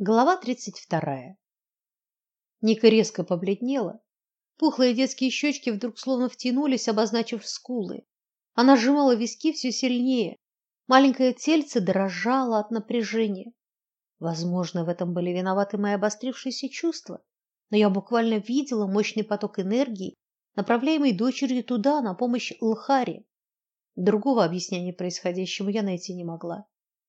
Глава тридцать вторая. Ника резко побледнела. Пухлые детские щечки вдруг словно втянулись, обозначив скулы. Она сжимала виски все сильнее. Маленькое тельце дрожало от напряжения. Возможно, в этом были виноваты мои обострившиеся чувства, но я буквально видела мощный поток энергии, направляемый дочерью туда, на помощь Лхаре. Другого объяснения происходящему я найти не могла.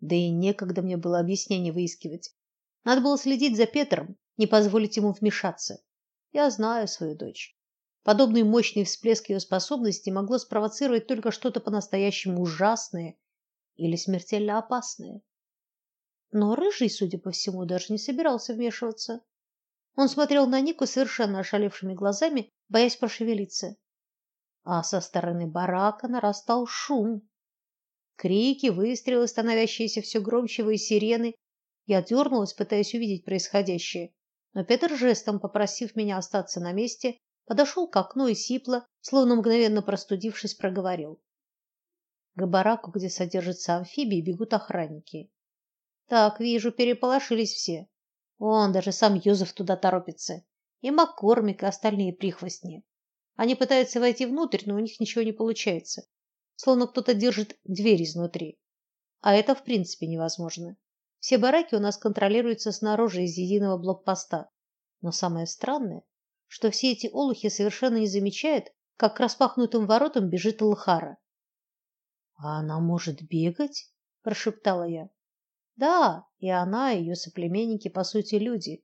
Да и некогда мне было объяснение выискивать. Надо было следить за Петром, не позволить ему вмешаться. Я знаю свою дочь. Подобный мощный всплеск ее способностей могло спровоцировать только что-то по-настоящему ужасное или смертельно опасное. Но рыжий, судя по всему, даже не собирался вмешиваться. Он смотрел на Нику совершенно ошалевшими глазами, боясь пошевелиться. А со стороны барака нарастал шум. Крики, выстрелы, становящиеся все громче, и сирены, я дернулась, пытаясь увидеть происходящее, но Петр жестом попросив меня остаться на месте, подошел к окну и сипло, словно мгновенно простудившись, проговорил: "К бараку, где содержатся амфибии, бегут охранники. Так, вижу, переполошились все. Вон даже сам Юзеф туда торопится, и Маккормик, и остальные прихвостни. Они пытаются войти внутрь, но у них ничего не получается, словно кто-то держит дверь изнутри. А это в принципе невозможно. Все бараки у нас контролируются снаружи из единого блокпоста. Но самое странное, что все эти олухи совершенно не замечают, как к распахнутым воротам бежит Лхара. А она может бегать? прошептала я. Да, и она, и ее соплеменники по сути люди.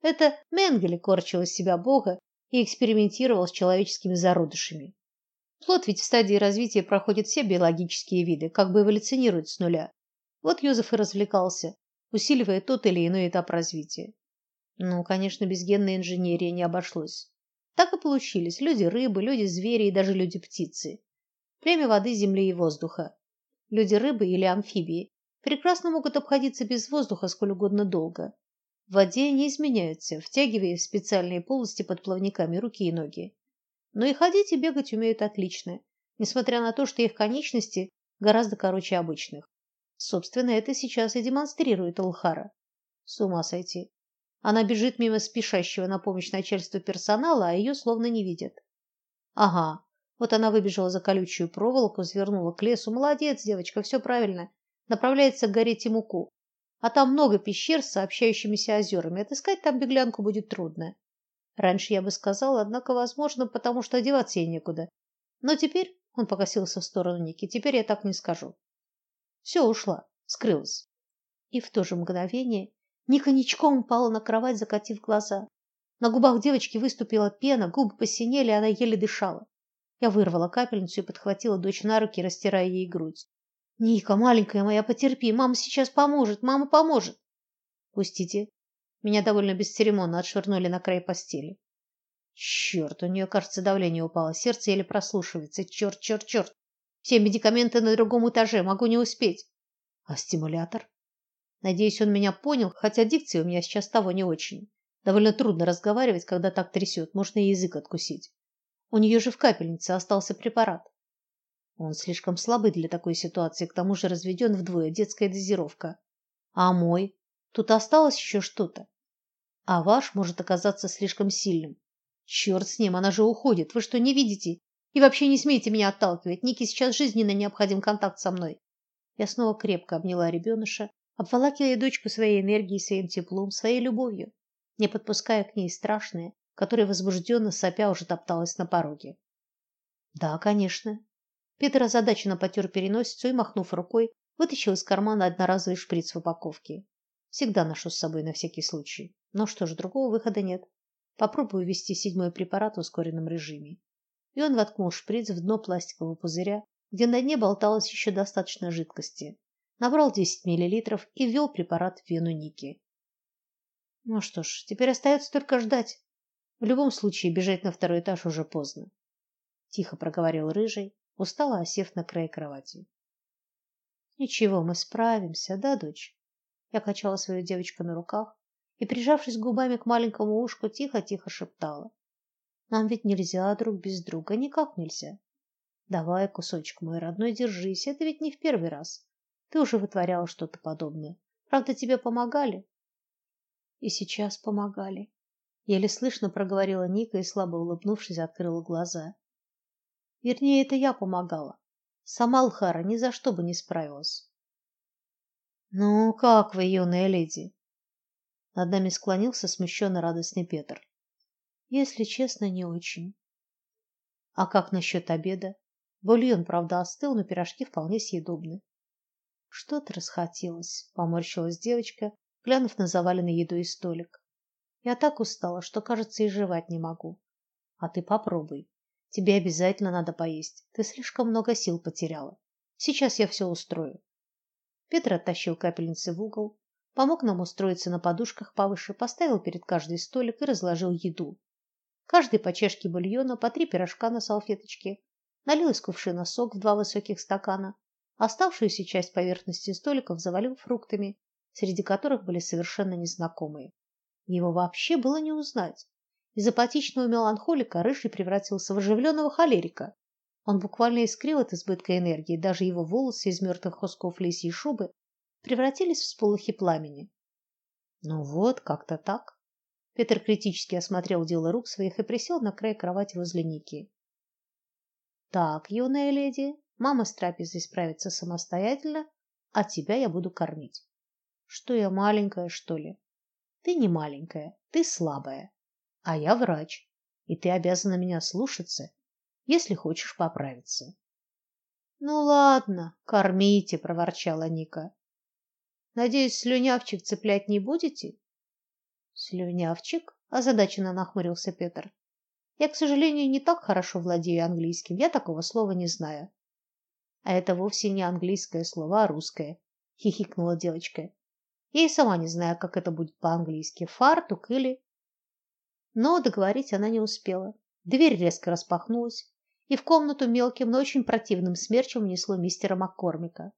Это Менгеле корчил из себя бога и экспериментировал с человеческими зародышами. Плод ведь в стадии развития проходит все биологические виды, как бы эволюционирует с нуля. Вот Юзеф и развлекался, усиливая тот или иной этап развития. Ну, конечно, без генной инженерии не обошлось. Так и получились люди-рыбы, люди-звери и даже люди-птицы. Племя воды, земли и воздуха. Люди-рыбы или амфибии прекрасно могут обходиться без воздуха сколь угодно долго. В воде не изменяются, втягивая в специальные полости под плавниками руки и ноги. Но и ходить и бегать умеют отлично, несмотря на то, что их конечности гораздо короче обычных. Собственно, это сейчас и демонстрирует Алхара. С ума сойти. Она бежит мимо спешащего на помощь начальству персонала, а ее словно не видят. Ага. Вот она выбежала за колючую проволоку, свернула к лесу. Молодец, девочка, все правильно. Направляется к горе Тимуку. А там много пещер с сообщающимися озерами. Отыскать там беглянку будет трудно. Раньше я бы сказала, однако, возможно, потому что одеваться ей некуда. Но теперь он покосился в сторону Ники. Теперь я так не скажу. Все, ушла, скрылась. И в то же мгновение Ника ничком упала на кровать, закатив глаза. На губах девочки выступила пена, губы посинели, она еле дышала. Я вырвала капельницу и подхватила дочь на руки, растирая ей грудь. Ника, маленькая моя, потерпи, мама сейчас поможет, мама поможет. Пустите. Меня довольно бесцеремонно отшвырнули на край постели. Черт, у нее, кажется, давление упало, сердце еле прослушивается. Черт, черт, черт. Все медикаменты на другом этаже, могу не успеть. А стимулятор? Надеюсь, он меня понял, хотя дикция у меня сейчас того не очень. Довольно трудно разговаривать, когда так трясет, можно и язык откусить. У нее же в капельнице остался препарат. Он слишком слабый для такой ситуации, к тому же разведен вдвое, детская дозировка. А мой? Тут осталось еще что-то. А ваш может оказаться слишком сильным. Черт с ним, она же уходит. Вы что, не видите? И вообще не смейте меня отталкивать. Нике сейчас жизненно необходим контакт со мной. Я снова крепко обняла ребеныша, обволакивая дочку своей энергией, своим теплом, своей любовью, не подпуская к ней страшное, которое возбужденно сопя уже топталось на пороге. Да, конечно. Петр озадаченно потер переносицу и, махнув рукой, вытащил из кармана одноразовый шприц в упаковке. Всегда ношу с собой на всякий случай. Но что ж, другого выхода нет. Попробую ввести седьмой препарат в ускоренном режиме и он воткнул шприц в дно пластикового пузыря, где на дне болталось еще достаточно жидкости. Набрал 10 миллилитров и ввел препарат в вену Ники. Ну что ж, теперь остается только ждать. В любом случае бежать на второй этаж уже поздно. Тихо проговорил рыжий, устало осев на край кровати. Ничего, мы справимся, да, дочь? Я качала свою девочку на руках и, прижавшись губами к маленькому ушку, тихо-тихо шептала: нам ведь нельзя друг без друга, никак нельзя. Давай, кусочек мой родной, держись, это ведь не в первый раз. Ты уже вытворял что-то подобное. Правда, тебе помогали? И сейчас помогали. Еле слышно проговорила Ника и слабо улыбнувшись, открыла глаза. Вернее, это я помогала. Сама Алхара ни за что бы не справилась. Ну, как вы, юная леди? Над нами склонился смущенно радостный Петр. Если честно, не очень. А как насчет обеда? Бульон, правда, остыл, но пирожки вполне съедобны. Что-то расхотелось, поморщилась девочка, глянув на заваленный едой столик. Я так устала, что, кажется, и жевать не могу. А ты попробуй. Тебе обязательно надо поесть. Ты слишком много сил потеряла. Сейчас я все устрою. Петр оттащил капельницы в угол, помог нам устроиться на подушках повыше, поставил перед каждый столик и разложил еду. Каждый по чашке бульона, по три пирожка на салфеточке, налил из кувшина сок в два высоких стакана, оставшуюся часть поверхности столиков завалил фруктами, среди которых были совершенно незнакомые. Его вообще было не узнать. Из апатичного меланхолика Рыжий превратился в оживленного холерика. Он буквально искрил от избытка энергии, даже его волосы из мертвых кусков лисьей шубы превратились в сполохи пламени. Ну вот, как-то так. Петр критически осмотрел дело рук своих и присел на край кровати возле Ники. Так, юная леди, мама с трапезой справится самостоятельно, а тебя я буду кормить. Что я маленькая, что ли? Ты не маленькая, ты слабая, а я врач, и ты обязана меня слушаться, если хочешь поправиться. Ну ладно, кормите, проворчала Ника. Надеюсь, слюнявчик цеплять не будете? Слюнявчик? озадаченно нахмурился Петр. Я, к сожалению, не так хорошо владею английским. Я такого слова не знаю. А это вовсе не английское слово, а русское, хихикнула девочка. Я и сама не знаю, как это будет по-английски: фартук или Но договорить она не успела. Дверь резко распахнулась, и в комнату мелким, но очень противным смерчем внесло мистера Маккормика.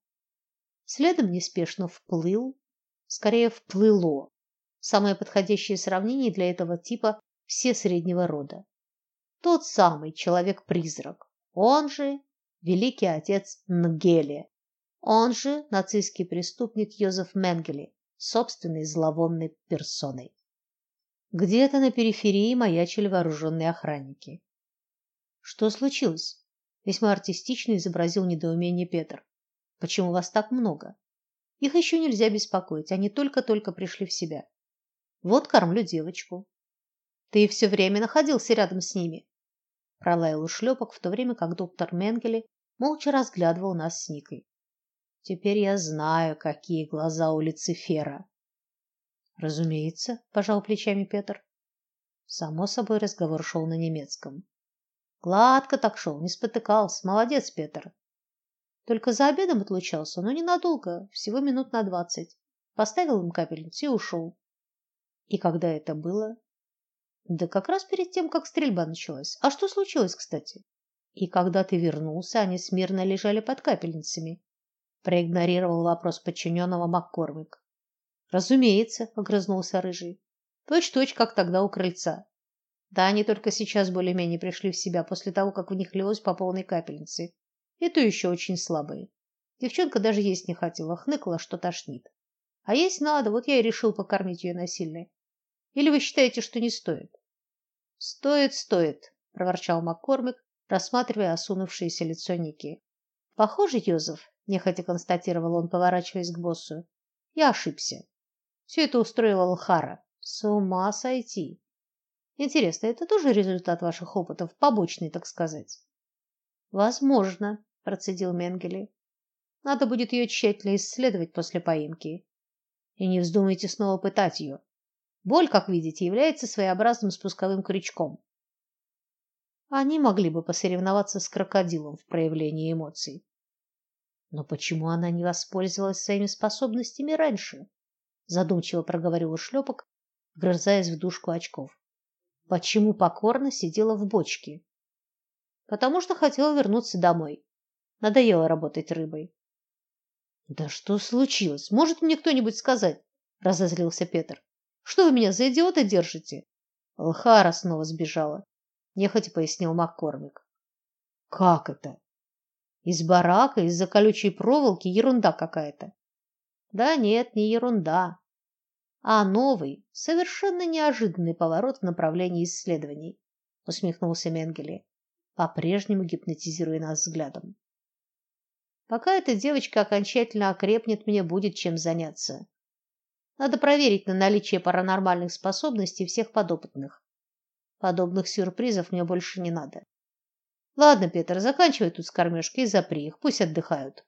Следом неспешно вплыл, скорее вплыло Самое подходящее сравнение для этого типа все среднего рода. Тот самый человек-призрак, он же великий отец Нгеле, он же нацистский преступник Йозеф Менгеле, собственной зловонной персоной. Где-то на периферии маячили вооруженные охранники. Что случилось? Весьма артистично изобразил недоумение Петр. Почему вас так много? Их еще нельзя беспокоить, они только-только пришли в себя. Вот кормлю девочку. Ты все время находился рядом с ними. Пролаял ушлепок, в то время как доктор Менгеле молча разглядывал нас с Никой. Теперь я знаю, какие глаза у Люцифера. Разумеется, пожал плечами Петр. Само собой разговор шел на немецком. Гладко так шел, не спотыкался. Молодец, Петр. Только за обедом отлучался, но ненадолго, всего минут на двадцать. Поставил им капельницу и ушел. И когда это было? Да как раз перед тем, как стрельба началась. А что случилось, кстати? И когда ты вернулся, они смирно лежали под капельницами. Проигнорировал вопрос подчиненного Маккормик. Разумеется, огрызнулся рыжий. Точь-точь, как тогда у крыльца. Да они только сейчас более-менее пришли в себя после того, как в них лилось по полной капельнице. И то еще очень слабые. Девчонка даже есть не хотела, хныкала, что тошнит. А есть надо, вот я и решил покормить ее насильно. Или вы считаете, что не стоит? Стоит, стоит, проворчал Маккормик, рассматривая осунувшееся лицо Ники. Похоже, Йозеф, нехотя констатировал он, поворачиваясь к боссу. Я ошибся. Все это устроила Лхара. С ума сойти. Интересно, это тоже результат ваших опытов, побочный, так сказать? Возможно, процедил Менгеле. Надо будет ее тщательно исследовать после поимки. И не вздумайте снова пытать ее. Боль, как видите, является своеобразным спусковым крючком. Они могли бы посоревноваться с крокодилом в проявлении эмоций. Но почему она не воспользовалась своими способностями раньше? задумчиво проговорил шлепок, вгрызаясь в дужку очков. Почему покорно сидела в бочке? Потому что хотела вернуться домой. Надоело работать рыбой. Да что случилось? Может мне кто-нибудь сказать? разозлился Петр. Что вы меня за идиота держите? Лхара снова сбежала, нехотя пояснил Маккормик. Как это? Из барака, из-за колючей проволоки, ерунда какая-то. Да нет, не ерунда. а новый, совершенно неожиданный поворот в направлении исследований, усмехнулся Менгеле, по-прежнему гипнотизируя нас взглядом. Пока эта девочка окончательно окрепнет, мне будет чем заняться. Надо проверить на наличие паранормальных способностей всех подопытных. Подобных сюрпризов мне больше не надо. Ладно, Петр, заканчивай тут с кормежкой и запри их, пусть отдыхают.